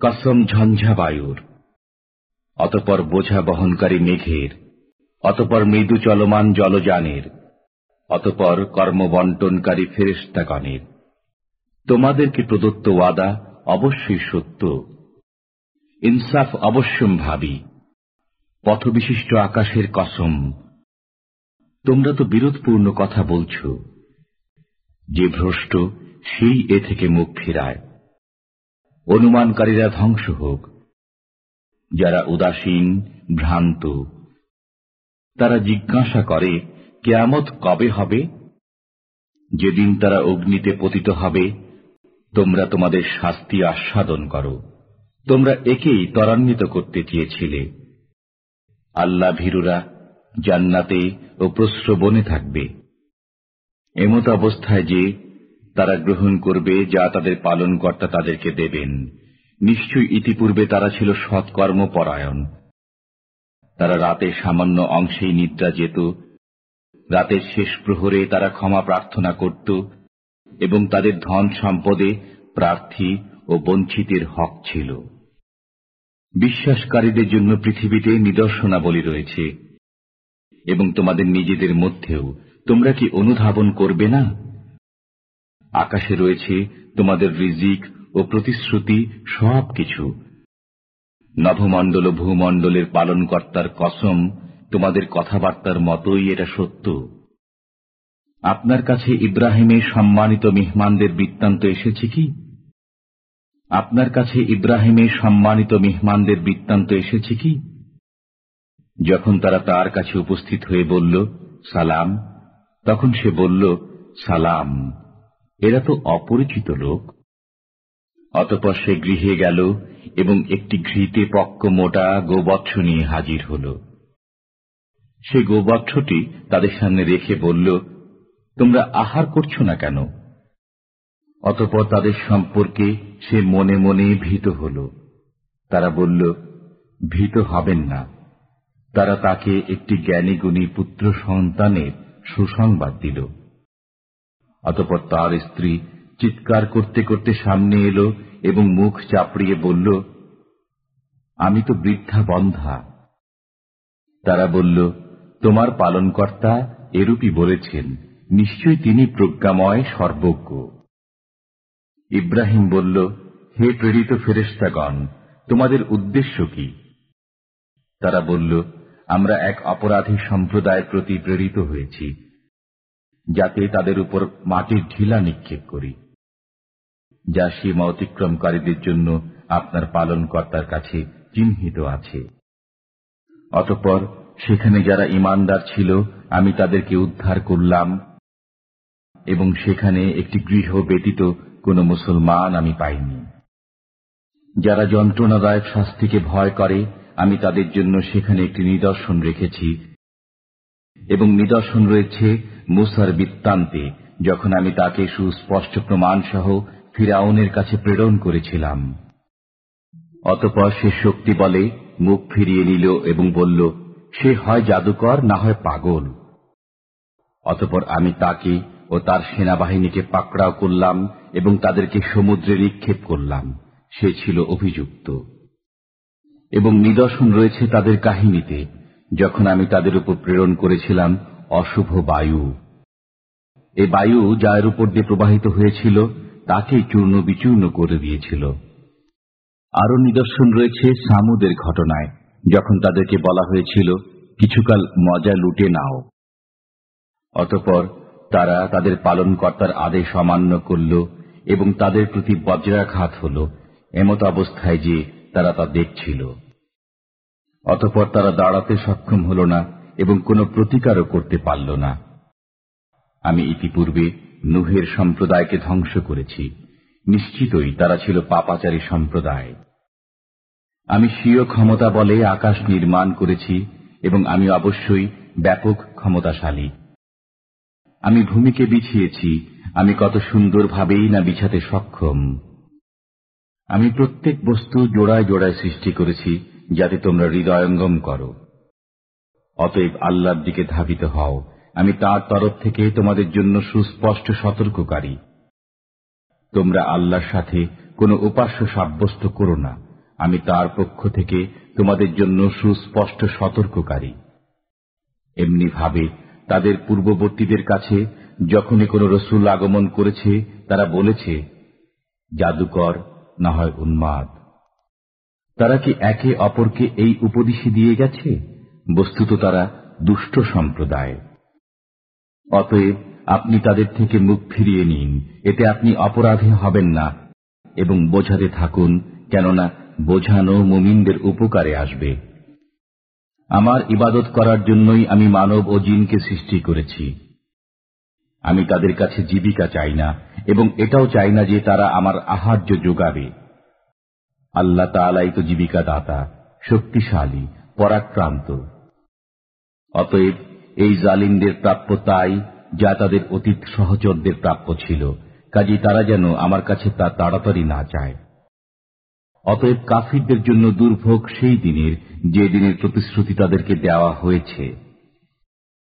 কসম ঝঞ্ঝা বায়ুর। অতপর বোঝা বহনকারী মেঘের। অতপর মৃদু চলমান জলযানের। অতপর কর্মবন্টনকারী ফেরেস্তাগণের তোমাদেরকে প্রদত্ত ওয়াদা? অবশ্যই সত্য। ইনসাফ অবশ্যম ভাবি পথবিশিষ্ট আকাশের কসম। তোমরা তো বিরোধপূর্ণ কথা বলছ। যে ভ্রষ্ট, সেই এ থেকে মুখ ফিরায়। অনুমানকারীরা ধ্বংস হোক। যারা উদাসীন, ভ্রান্ত, তারা জিজ্ঞাসা করে, কেয়ামত কবে হবে? যেদিন তারা অগ্নিতে পতিত হবে, তোমরা তোমাদের শাস্তি আস্বাদন করো। তোমরা একেই ত্বরান্বিত করতে চেয়েছিলে। আল্লাহ ভীরুরা জান্নাতে ও প্রশ্রবনে থাকবে। এমত অবস্থায় যে তারা গ্রহণ করবে যা তাদের পালনকর্তা তাদেরকে দেবেন। নিশ্চয়ই ইতিপূর্বে তারা ছিল সৎকর্মপরায়ণ। তারা রাতে সামান্য অংশেই নিদ্রা যেত। রাতের শেষ প্রহরে তারা ক্ষমা প্রার্থনা করত এবং তাদের ধন সম্পদে প্রার্থী ও বঞ্চিতের হক ছিল। বিশ্বাসকারীদের জন্য পৃথিবীতে নিদর্শনাবলী রয়েছে। এবং তোমাদের নিজেদের মধ্যেও তোমরা কি অনুধাবন করবে না? আকাশে রয়েছে তোমাদের রিজিক ও প্রতিশ্রুতি, সব কিছু। নভমণ্ডল ভূমণ্ডলের পালনকর্তার কসম, তোমাদের কথাবার্তার মতোই এটা সত্য। আপনার কাছে ইব্রাহিমের সম্মানিত মেহমানদের বৃত্তান্ত এসেছে কি? আপনার কাছে ইব্রাহিমের সম্মানিত মেহমানদের বৃত্তান্ত এসেছে কি? যখন তারা তার কাছে উপস্থিত হয়ে বলল, সালাম, তখন সে বলল, সালাম। এরা তো অপরিচিত লোক। অতপর সে গৃহে গেল এবং একটি ঘৃতে পক্ক মোটা গোবৎস নিয়ে হাজির হল। সে গোবৎসটি তাদের সামনে রেখে বলল, তোমরা আহার করছ না কেন? অতপর তাদের সম্পর্কে সে মনে মনে ভীত হল। তারা বলল, ভীত হবেন না। তারা তাকে একটি জ্ঞানী গুণী পুত্র সন্তানের সুসংবাদ দিল। অতপর তার স্ত্রী চিৎকার করতে করতে সামনে এলো এবং মুখ চাপড়িয়ে বলল, আমি তো বৃদ্ধা বন্ধা। তারা বলল, তোমার পালনকর্তা এরূপই বলেছেন নিশ্চয়ই তিনি প্রজ্ঞাময়, সর্বজ্ঞ। ইব্রাহিম বলল, হে প্রেরিত ফেরেস্তাগণ তোমাদের উদ্দেশ্য কি? তারা বলল, আমরা এক অপরাধী সম্প্রদায়ের প্রতি প্রেরিত হয়েছি। যাতে তাদের উপর মাটির ঢিলা নিক্ষেপ করি, যা সীমা অতিক্রমকারীদের জন্য আপনার পালনকর্তার কাছে চিহ্নিত আছে। অতপর সেখানে যারা ইমানদার ছিল, আমি তাদেরকে উদ্ধার করলাম এবং সেখানে একটি গৃহ ব্যতীত কোন মুসলমান আমি পাইনি। যারা যন্ত্রণাদায়ক শাস্তিকে ভয় করে, আমি তাদের জন্য সেখানে একটি নিদর্শন রেখেছি এবং নিদর্শন রয়েছে মুসার বৃত্তান্তে, যখন আমি তাকে সুস্পষ্ট প্রমাণ সহ ফিরাউনের কাছে প্রেরণ করেছিলাম। অতপর সে শক্তি বলে মুখ ফিরিয়ে নিল এবং বলল, সে হয় জাদুকর, না হয় পাগল। অতপর আমি তাকে ও তার সেনাবাহিনীকে পাকড়াও করলাম এবং তাদেরকে সমুদ্রে নিক্ষেপ করলাম। সে ছিল অভিযুক্ত। এবং নিদর্শন রয়েছে তাদের কাহিনীতে। যখন আমি তাদের উপর প্রেরণ করেছিলাম অশুভ বায়ু। এ বায়ু যার উপর দিয়ে প্রবাহিত হয়েছিল তাকে চূর্ণ বিচূর্ণ করে দিয়েছিল। আরও নিদর্শন রয়েছে সামুদের ঘটনায়, যখন তাদেরকে বলা হয়েছিল, কিছুকাল মজা লুটে নাও। অতপর তারা তাদের পালনকর্তার আদেশ অমান্য করল এবং তাদের প্রতি বজ্রাঘাত হল, এমত অবস্থায় যে তারা তা দেখছিল। অতপর তারা দাঁড়াতে সক্ষম হল না এবং কোনো প্রতিকারও করতে পারল না। আমি ইতিপূর্বে নুহের সম্প্রদায়কে ধ্বংস করেছি। নিশ্চিতই তারা ছিল পাপাচারী সম্প্রদায়। আমি স্বীয় ক্ষমতা বলে আকাশ নির্মাণ করেছি এবং আমি অবশ্যই ব্যাপক ক্ষমতাশালী। আমি ভূমিকে বিছিয়েছি, আমি কত সুন্দরভাবেই না বিছাতে সক্ষম। আমি প্রত্যেক বস্তু জোড়ায় জোড়ায় সৃষ্টি করেছি যাতে তোমরা হৃদয়ঙ্গম করো। অতএব আল্লাহর দিকে ধাবিত হও। আমি তার তরফ থেকে তোমাদের জন্য সুস্পষ্ট সতর্ককারী। তোমরা আল্লাহর সাথে কোনো উপাস্য সাব্যস্ত করো না। আমি তার পক্ষ থেকে তোমাদের জন্য সুস্পষ্ট সতর্ককারী। এমনি ভাবে তাদের পূর্ববর্তীদের কাছে যখনই কোন রসুল আগমন করেছে, তারা বলেছে, জাদুকর না হয় উন্মাদ। তারা কি একে অপরকে এই উপদেশই দিয়ে গেছে? বস্তুত তারা দুষ্ট সম্প্রদায়। অতএব আপনি তাদের থেকে মুখ ফিরিয়ে নিন, এতে আপনি অপরাধী হবেন না, এবং বোঝাতে থাকুন, কেননা বোঝানো মুমিনদের উপকারে আসবে। আমার ইবাদত করার জন্যই আমি মানব ও জিনকে সৃষ্টি করেছি। আমি তাদের কাছে জীবিকা চাই না, এবং এটাও চাই না যে তারা আমার আহার্য যোগাবে। আল্লাহ তালাই তো জীবিকা দাতা শক্তিশালী, পরাক্রান্ত। অতএব এই জালিমদের প্রাপ্য তাই যা তাদের অতীত সহচরদের প্রাপ্য ছিল কাজী তারা যেন আমার কাছে তা তাড়াতাড়ি না চায়। অতএব কাফিরদের জন্য দুর্ভোগ সেই দিনের, যে দিনের প্রতিশ্রুতি তাদেরকে দেওয়া হয়েছে।